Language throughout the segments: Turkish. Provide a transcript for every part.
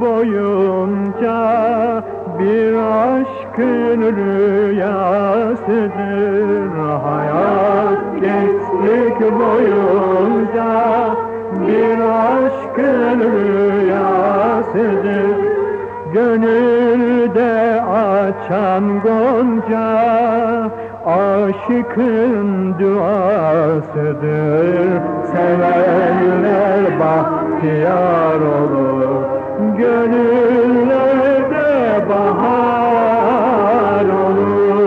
boyunca bir aşkın rüyasıdır. Hayat gençlik boyunca bir aşkın rüyasıdır. Gönülde açan gonca aşıkın duasıdır. Sevenler bahtiyar olur. Gönüllerde bahar olur.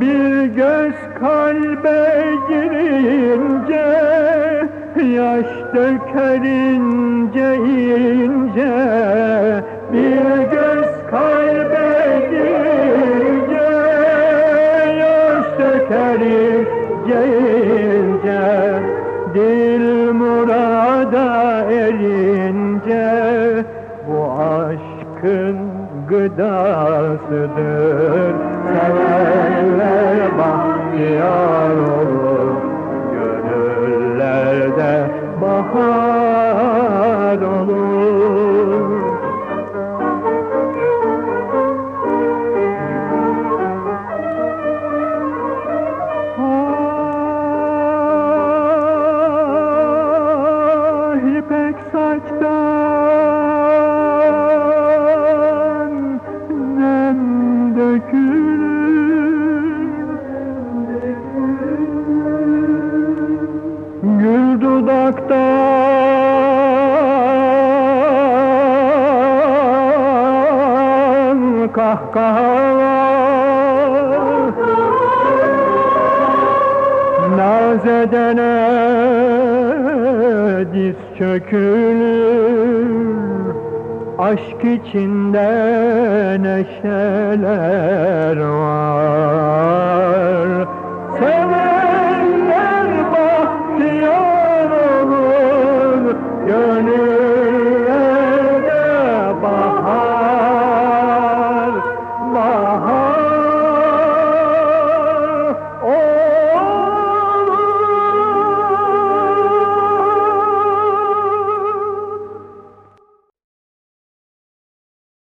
Bir göz kalbe girince Yaş döker ince ince aşkın gıdasıdır. Sevenler bahtiyar olur Gönüllerde bahar Gül dudaktan kahkahalar Naz edene diz çökülür. Aşk içinde neşeler var